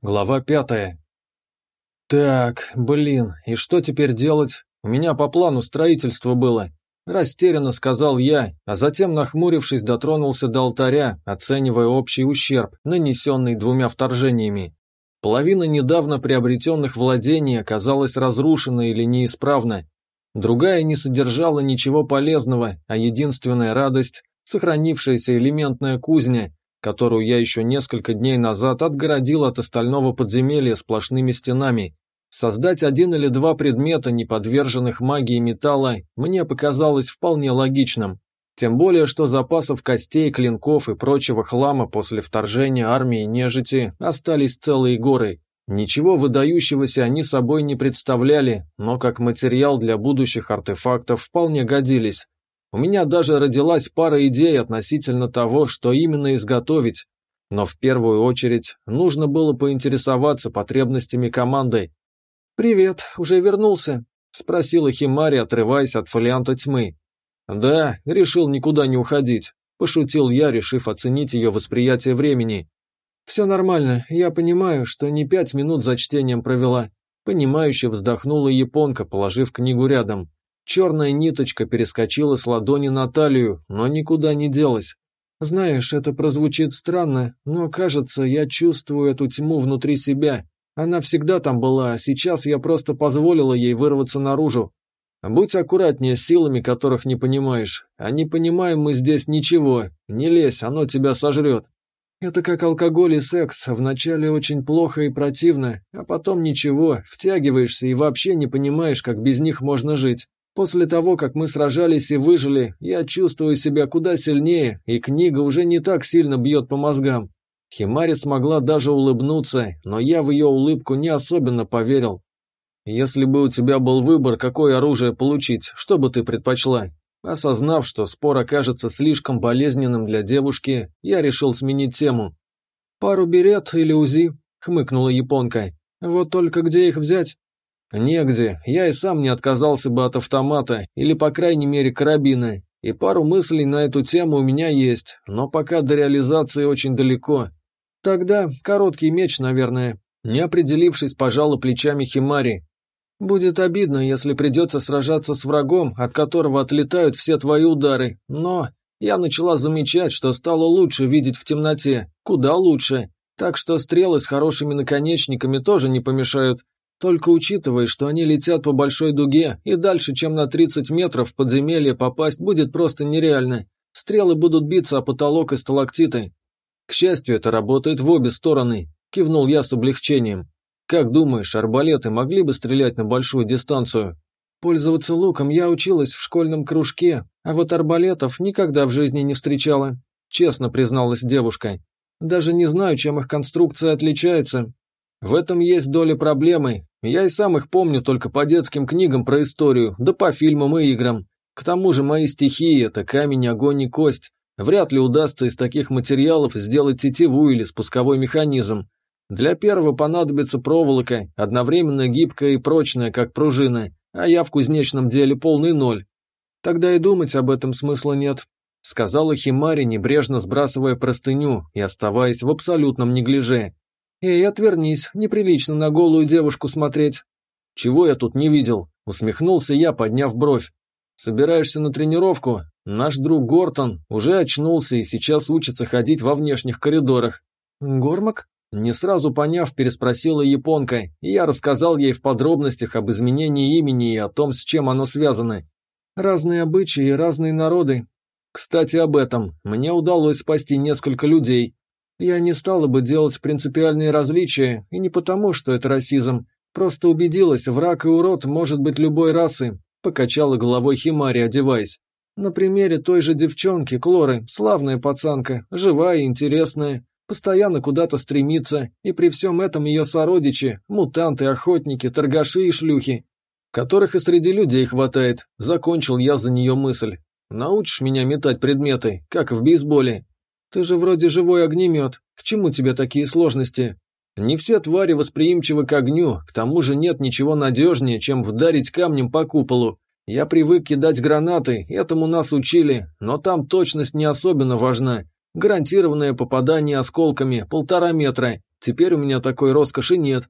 Глава пятая. Так, блин, и что теперь делать? У меня по плану строительство было. Растерянно сказал я, а затем, нахмурившись, дотронулся до алтаря, оценивая общий ущерб, нанесенный двумя вторжениями. Половина недавно приобретенных владений оказалась разрушена или неисправна. Другая не содержала ничего полезного, а единственная радость – сохранившаяся элементная кузня, которую я еще несколько дней назад отгородил от остального подземелья сплошными стенами. Создать один или два предмета, не подверженных магии металла, мне показалось вполне логичным. Тем более, что запасов костей, клинков и прочего хлама после вторжения армии нежити остались целые горы. Ничего выдающегося они собой не представляли, но как материал для будущих артефактов вполне годились. У меня даже родилась пара идей относительно того, что именно изготовить. Но в первую очередь нужно было поинтересоваться потребностями команды. «Привет, уже вернулся?» – спросила Химари, отрываясь от фолианта тьмы. «Да, решил никуда не уходить», – пошутил я, решив оценить ее восприятие времени. «Все нормально, я понимаю, что не пять минут за чтением провела». Понимающе вздохнула японка, положив книгу рядом. Черная ниточка перескочила с ладони на талию, но никуда не делась. Знаешь, это прозвучит странно, но, кажется, я чувствую эту тьму внутри себя. Она всегда там была, а сейчас я просто позволила ей вырваться наружу. Будь аккуратнее с силами, которых не понимаешь. А не понимаем мы здесь ничего. Не лезь, оно тебя сожрет. Это как алкоголь и секс. Вначале очень плохо и противно, а потом ничего, втягиваешься и вообще не понимаешь, как без них можно жить. После того, как мы сражались и выжили, я чувствую себя куда сильнее, и книга уже не так сильно бьет по мозгам. Химари смогла даже улыбнуться, но я в ее улыбку не особенно поверил. Если бы у тебя был выбор, какое оружие получить, что бы ты предпочла? Осознав, что спор окажется слишком болезненным для девушки, я решил сменить тему. «Пару берет или УЗИ?» — хмыкнула японка. «Вот только где их взять?» Негде, я и сам не отказался бы от автомата, или по крайней мере карабина, и пару мыслей на эту тему у меня есть, но пока до реализации очень далеко. Тогда короткий меч, наверное. Не определившись, пожала плечами Химари. Будет обидно, если придется сражаться с врагом, от которого отлетают все твои удары, но я начала замечать, что стало лучше видеть в темноте, куда лучше. Так что стрелы с хорошими наконечниками тоже не помешают, только учитывая, что они летят по большой дуге, и дальше, чем на 30 метров в подземелье попасть будет просто нереально. Стрелы будут биться о потолок и сталактиты. К счастью, это работает в обе стороны, кивнул я с облегчением. Как думаешь, арбалеты могли бы стрелять на большую дистанцию? Пользоваться луком я училась в школьном кружке, а вот арбалетов никогда в жизни не встречала, честно призналась девушка. Даже не знаю, чем их конструкция отличается. В этом есть доля проблемы, я и сам их помню только по детским книгам про историю, да по фильмам и играм. К тому же мои стихии – это камень, огонь и кость. Вряд ли удастся из таких материалов сделать тетиву или спусковой механизм. Для первого понадобится проволока, одновременно гибкая и прочная, как пружина, а я в кузнечном деле полный ноль. Тогда и думать об этом смысла нет, сказала Химари, небрежно сбрасывая простыню и оставаясь в абсолютном неглиже. «Эй, отвернись, неприлично на голую девушку смотреть». «Чего я тут не видел?» – усмехнулся я, подняв бровь. «Собираешься на тренировку? Наш друг Гортон уже очнулся и сейчас учится ходить во внешних коридорах». «Гормак?» Не сразу поняв, переспросила японка, и я рассказал ей в подробностях об изменении имени и о том, с чем оно связано. Разные обычаи и разные народы. Кстати, об этом. Мне удалось спасти несколько людей, я не стала бы делать принципиальные различия, и не потому, что это расизм. Просто убедилась, враг и урод может быть любой расы. Покачала головой Химари, одеваясь. На примере той же девчонки, Клоры, славная пацанка, живая и интересная, постоянно куда-то стремится, и при всем этом ее сородичи, мутанты, охотники, торгаши и шлюхи, которых и среди людей хватает, закончил я за нее мысль. Научишь меня метать предметы, как в бейсболе? Ты же вроде живой огнемет. К чему тебе такие сложности? Не все твари восприимчивы к огню, к тому же нет ничего надежнее, чем вдарить камнем по куполу. Я привык кидать гранаты, этому нас учили, но там точность не особенно важна. Гарантированное попадание осколками, полтора метра. теперь у меня такой роскоши нет.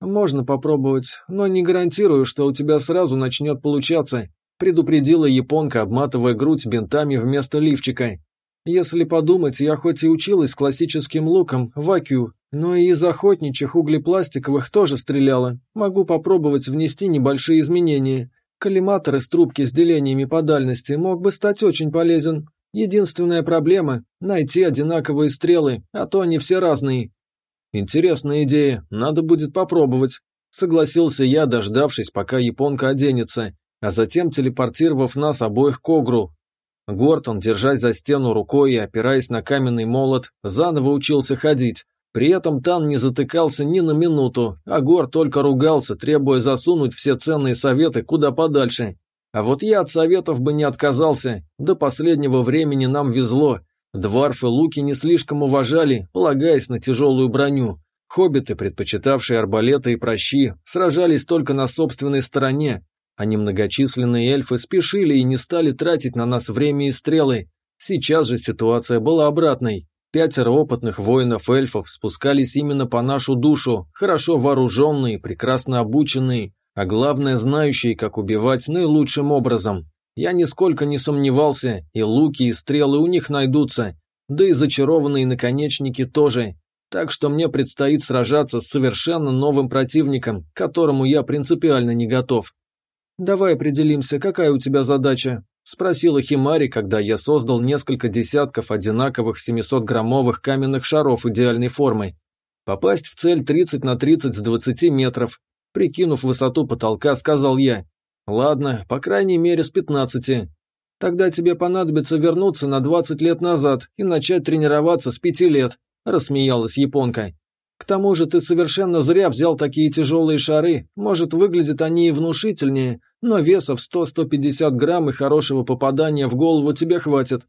Можно попробовать, но не гарантирую, что у тебя сразу начнет получаться, предупредила японка, обматывая грудь бинтами вместо лифчика. Если подумать, я хоть и училась классическим луком, вакью, но и из охотничьих углепластиковых тоже стреляла. Могу попробовать внести небольшие изменения. Коллиматор из трубки с делениями по дальности мог бы стать очень полезен. Единственная проблема – найти одинаковые стрелы, а то они все разные. Интересная идея, надо будет попробовать. Согласился я, дождавшись, пока японка оденется, а затем телепортировав нас обоих к Огру. Гортон, держась за стену рукой и опираясь на каменный молот, заново учился ходить. При этом Тан не затыкался ни на минуту, а Гор только ругался, требуя засунуть все ценные советы куда подальше. А вот я от советов бы не отказался, до последнего времени нам везло. Дварфы луки не слишком уважали, полагаясь на тяжелую броню. Хоббиты, предпочитавшие арбалеты и прощи, сражались только на собственной стороне, а немногочисленные эльфы спешили и не стали тратить на нас время и стрелы. Сейчас же ситуация была обратной. Пятеро опытных воинов-эльфов спускались именно по нашу душу, хорошо вооруженные, прекрасно обученные, а главное, знающие, как убивать наилучшим образом. Я нисколько не сомневался, и луки, и стрелы у них найдутся, да и зачарованные наконечники тоже. Так что мне предстоит сражаться с совершенно новым противником, к которому я принципиально не готов. «Давай определимся, какая у тебя задача?» – спросила Химари, когда я создал несколько десятков одинаковых 700-граммовых каменных шаров идеальной формы. Попасть в цель 30 на 30 с 20 метров. Прикинув высоту потолка, сказал я. «Ладно, по крайней мере с 15. Тогда тебе понадобится вернуться на 20 лет назад и начать тренироваться с 5 лет», – рассмеялась японка. «К тому же ты совершенно зря взял такие тяжелые шары. Может, выглядят они и внушительнее, но веса в 100-150 грамм и хорошего попадания в голову тебе хватит.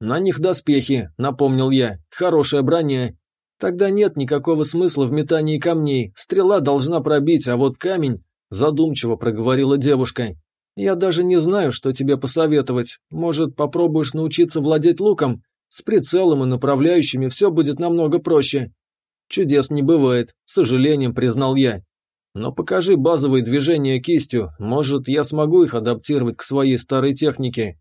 На них доспехи, напомнил я, хорошая броня. Тогда нет никакого смысла в метании камней, стрела должна пробить, а вот камень, задумчиво проговорила девушка. Я даже не знаю, что тебе посоветовать. Может, попробуешь научиться владеть луком? С прицелом и направляющими все будет намного проще. Чудес не бывает, с сожалением признал я. Но покажи базовые движения кистью, может, я смогу их адаптировать к своей старой технике.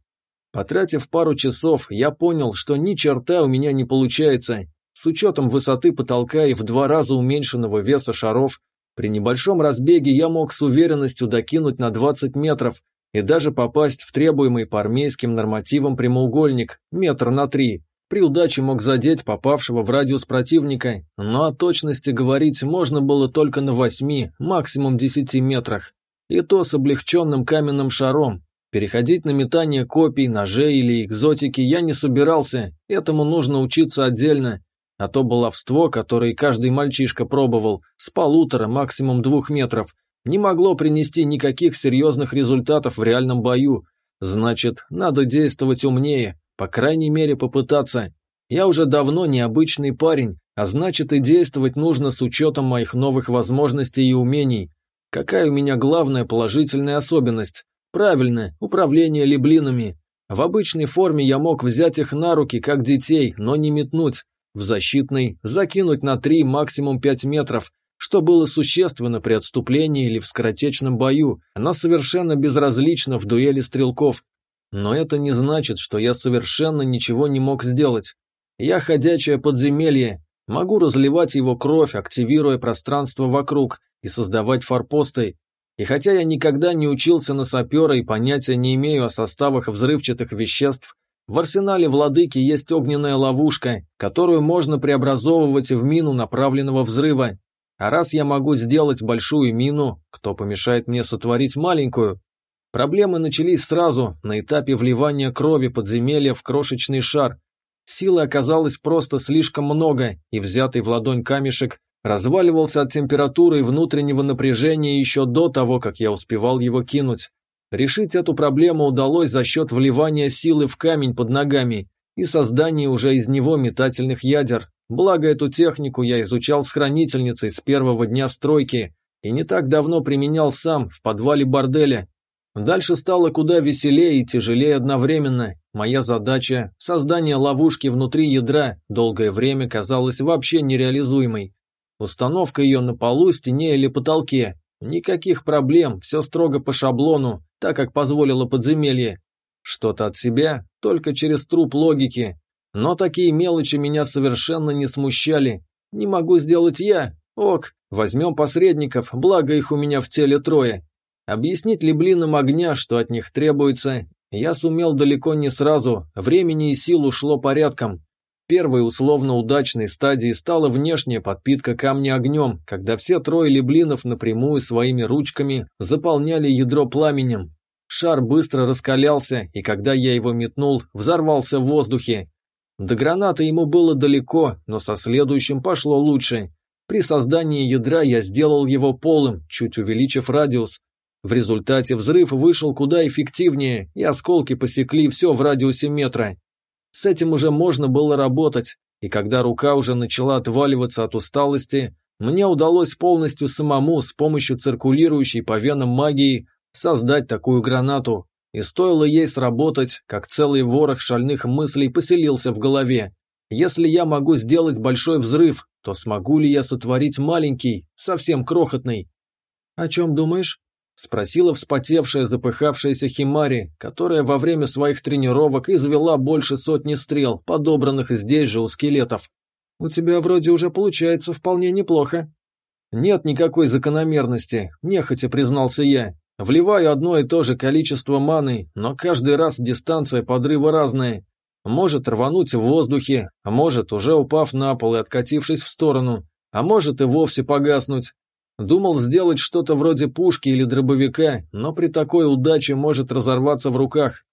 Потратив пару часов, я понял, что ни черта у меня не получается. С учетом высоты потолка и в два раза уменьшенного веса шаров, при небольшом разбеге я мог с уверенностью докинуть на 20 метров и даже попасть в требуемый по армейским нормативам прямоугольник, метр на три. При удаче мог задеть попавшего в радиус противника, но о точности говорить можно было только на восьми, максимум десяти метрах. И то с облегченным каменным шаром. Переходить на метание копий, ножей или экзотики я не собирался, этому нужно учиться отдельно. А то баловство, которое каждый мальчишка пробовал, с полутора, максимум двух метров, не могло принести никаких серьезных результатов в реальном бою. Значит, надо действовать умнее, по крайней мере, попытаться. Я уже давно необычный парень, а значит и действовать нужно с учетом моих новых возможностей и умений. Какая у меня главная положительная особенность? Правильно, управление леблинами. В обычной форме я мог взять их на руки, как детей, но не метнуть. В защитной закинуть на 3, максимум 5 метров, что было существенно при отступлении или в скоротечном бою. Она совершенно безразлична в дуэли стрелков, но это не значит, что я совершенно ничего не мог сделать. Я ходячее подземелье, могу разливать его кровь, активируя пространство вокруг и создавать форпосты. И хотя я никогда не учился на сапера и понятия не имею о составах взрывчатых веществ, в арсенале владыки есть огненная ловушка, которую можно преобразовывать в мину направленного взрыва. А раз я могу сделать большую мину, кто помешает мне сотворить маленькую? Проблемы начались сразу, на этапе вливания крови подземелья в крошечный шар. Силы оказалось просто слишком много, и взятый в ладонь камешек разваливался от температуры и внутреннего напряжения еще до того, как я успевал его кинуть. Решить эту проблему удалось за счет вливания силы в камень под ногами и создания уже из него метательных ядер. Благо эту технику я изучал с хранительницей с первого дня стройки и не так давно применял сам в подвале борделя, Дальше стало куда веселее и тяжелее одновременно. Моя задача – создание ловушки внутри ядра – долгое время казалась вообще нереализуемой. Установка ее на полу, стене или потолке. Никаких проблем, все строго по шаблону, так как позволило подземелье. Что-то от себя, только через труп логики. Но такие мелочи меня совершенно не смущали. Не могу сделать я. Ок, возьмем посредников, благо их у меня в теле трое. Объяснить ли блинам огня, что от них требуется, я сумел далеко не сразу, времени и сил ушло порядком. Первой условно удачной стадией стала внешняя подпитка камня огнем, когда все трое леблинов напрямую своими ручками заполняли ядро пламенем. Шар быстро раскалялся, и когда я его метнул, взорвался в воздухе. До гранаты ему было далеко, но со следующим пошло лучше. При создании ядра я сделал его полым, чуть увеличив радиус, в результате взрыв вышел куда эффективнее, и осколки посекли все в радиусе метра. С этим уже можно было работать, и когда рука уже начала отваливаться от усталости, мне удалось полностью самому с помощью циркулирующей по венам магии создать такую гранату, и стоило ей сработать, как целый ворох шальных мыслей поселился в голове. Если я могу сделать большой взрыв, то смогу ли я сотворить маленький, совсем крохотный? «О чем думаешь?» — спросила вспотевшая, запыхавшаяся Химари, которая во время своих тренировок извела больше сотни стрел, подобранных здесь же у скелетов. «У тебя вроде уже получается вполне неплохо». «Нет никакой закономерности», — нехотя признался я. «Вливаю одно и то же количество маны, но каждый раз дистанция подрыва разная. Может рвануть в воздухе, а может, уже упав на пол и откатившись в сторону, а может и вовсе погаснуть. Думал сделать что-то вроде пушки или дробовика, но при такой удаче может разорваться в руках.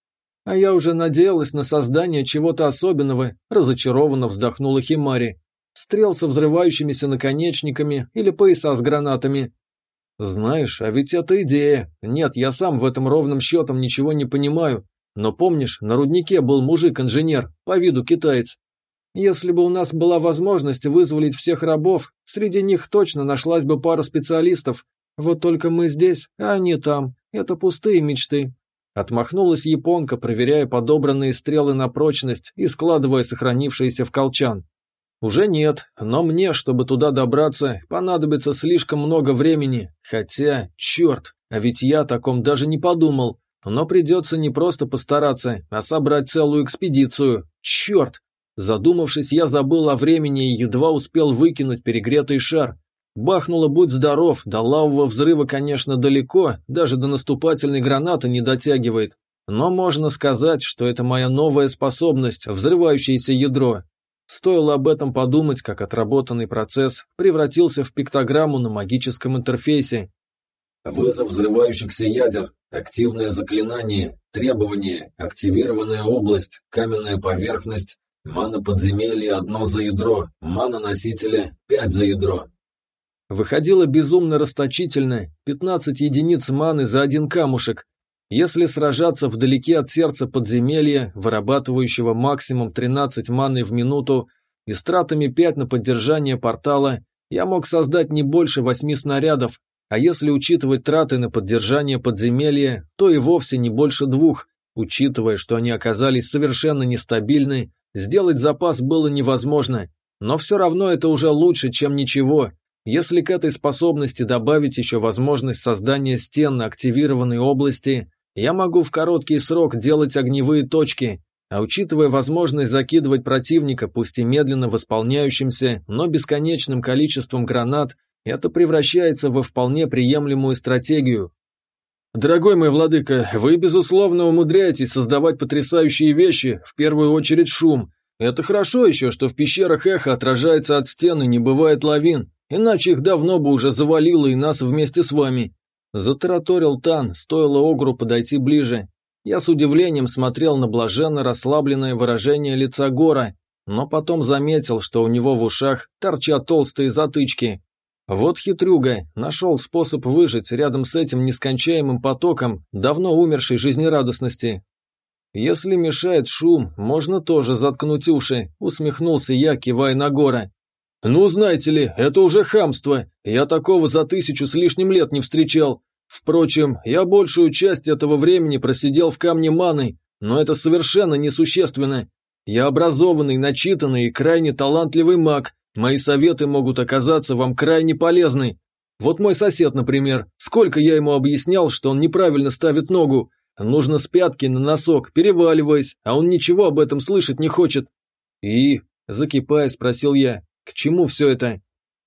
А я уже надеялась на создание чего-то особенного, разочарованно вздохнула Химари. Стрел со взрывающимися наконечниками или пояса с гранатами. Знаешь, а ведь это идея. Нет, я сам в этом ровным счетом ничего не понимаю. Но помнишь, на руднике был мужик-инженер, по виду китаец. Если бы у нас была возможность вызволить всех рабов, среди них точно нашлась бы пара специалистов. Вот только мы здесь, а они там. Это пустые мечты. Отмахнулась японка, проверяя подобранные стрелы на прочность и складывая сохранившиеся в колчан. Уже нет, но мне, чтобы туда добраться, понадобится слишком много времени. Хотя, черт, а ведь я о таком даже не подумал. Но придется не просто постараться, а собрать целую экспедицию. Черт! Задумавшись, я забыл о времени и едва успел выкинуть перегретый шар. Бахнуло «Будь здоров», до лавового взрыва, конечно, далеко, даже до наступательной гранаты не дотягивает. Но можно сказать, что это моя новая способность, взрывающееся ядро. Стоило об этом подумать, как отработанный процесс превратился в пиктограмму на магическом интерфейсе. Вызов взрывающихся ядер. Активное заклинание. Требование. Активированная область. Каменная поверхность. Мана подземелья одно за ядро, мана носителя пять за ядро. Выходило безумно расточительно, 15 единиц маны за один камушек. Если сражаться вдалеке от сердца подземелья, вырабатывающего максимум 13 маны в минуту, и с тратами 5 на поддержание портала, я мог создать не больше 8 снарядов, а если учитывать траты на поддержание подземелья, то и вовсе не больше двух, учитывая, что они оказались совершенно нестабильны Сделать запас было невозможно, но все равно это уже лучше, чем ничего. Если к этой способности добавить еще возможность создания стен на активированной области, я могу в короткий срок делать огневые точки, а учитывая возможность закидывать противника, пусть и медленно восполняющимся, но бесконечным количеством гранат, это превращается во вполне приемлемую стратегию. Дорогой мой владыка, вы, безусловно, умудряетесь создавать потрясающие вещи, в первую очередь шум. Это хорошо еще, что в пещерах эхо отражается от стены, не бывает лавин, иначе их давно бы уже завалило и нас вместе с вами. Затараторил Тан, стоило Огру подойти ближе. Я с удивлением смотрел на блаженно расслабленное выражение лица Гора, но потом заметил, что у него в ушах торчат толстые затычки. Вот хитрюга, нашел способ выжить рядом с этим нескончаемым потоком давно умершей жизнерадостности. Если мешает шум, можно тоже заткнуть уши, усмехнулся я, кивая на гора. Ну, знаете ли, это уже хамство, я такого за тысячу с лишним лет не встречал. Впрочем, я большую часть этого времени просидел в камне маны, но это совершенно несущественно. Я образованный, начитанный и крайне талантливый маг, Мои советы могут оказаться вам крайне полезны. Вот мой сосед, например, сколько я ему объяснял, что он неправильно ставит ногу. Нужно с пятки на носок, переваливаясь, а он ничего об этом слышать не хочет. И, закипая, спросил я, к чему все это?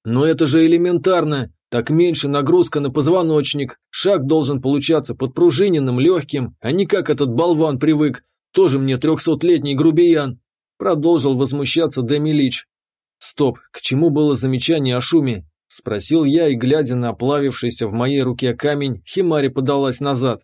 Но это же элементарно. Так меньше нагрузка на позвоночник, шаг должен получаться подпружиненным, легким, а не как этот болван привык, тоже мне трехсотлетний грубиян. Продолжил возмущаться Демилич. Стоп, к чему было замечание о шуме? Спросил я, и, глядя на оплавившийся в моей руке камень, Химари подалась назад.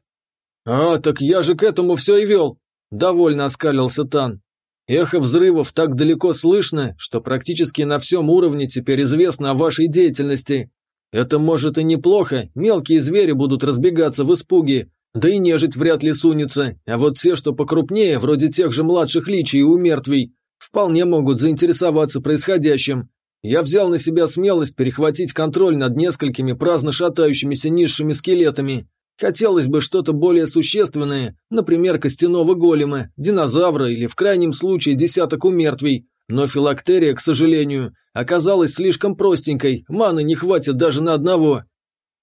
«А, так я же к этому все и вел!» Довольно оскалился Тан. Эхо взрывов так далеко слышно, что практически на всем уровне теперь известно о вашей деятельности. Это может и неплохо, мелкие звери будут разбегаться в испуге, да и нежить вряд ли сунется, а вот те, что покрупнее, вроде тех же младших личий и умертвий, вполне могут заинтересоваться происходящим. Я взял на себя смелость перехватить контроль над несколькими праздно шатающимися низшими скелетами. Хотелось бы что-то более существенное, например, костяного голема, динозавра или в крайнем случае десяток умертвий, но филактерия, к сожалению, оказалась слишком простенькой, маны не хватит даже на одного.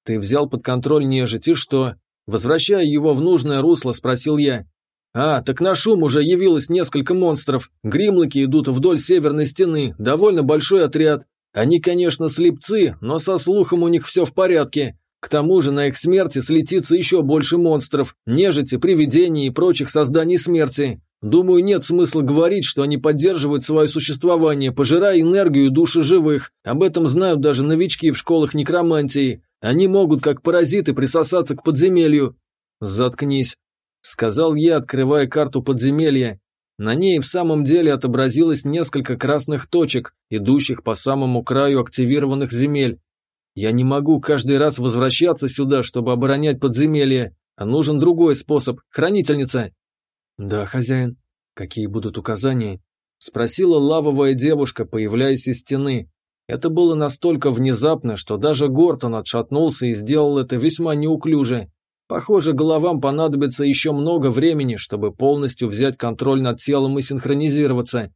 Ты взял под контроль нежить, и что? Возвращая его в нужное русло, спросил я. А, так на шум уже явилось несколько монстров. Гримлоки идут вдоль северной стены, довольно большой отряд. Они, конечно, слепцы, но со слухом у них все в порядке. К тому же на их смерти слетится еще больше монстров, нежити, привидений и прочих созданий смерти. Думаю, нет смысла говорить, что они поддерживают свое существование, пожирая энергию души живых. Об этом знают даже новички в школах некромантии. Они могут, как паразиты, присосаться к подземелью. Заткнись, сказал я, открывая карту подземелья. На ней в самом деле отобразилось несколько красных точек, идущих по самому краю активированных земель. Я не могу каждый раз возвращаться сюда, чтобы оборонять подземелье, а нужен другой способ. Хранительница, «Да, хозяин. Какие будут указания?» — спросила лавовая девушка, появляясь из стены. Это было настолько внезапно, что даже Гортон отшатнулся и сделал это весьма неуклюже. Похоже, головам понадобится еще много времени, чтобы полностью взять контроль над телом и синхронизироваться.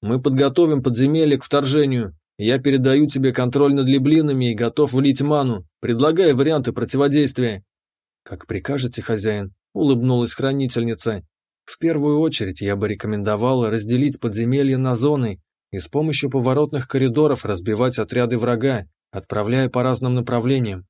Мы подготовим подземелье к вторжению. Я передаю тебе контроль над леблинами и готов влить ману. Предлагай варианты противодействия. Как прикажете, хозяин, улыбнулась хранительница. В первую очередь я бы рекомендовал разделить подземелье на зоны и с помощью поворотных коридоров разбивать отряды врага, отправляя по разным направлениям.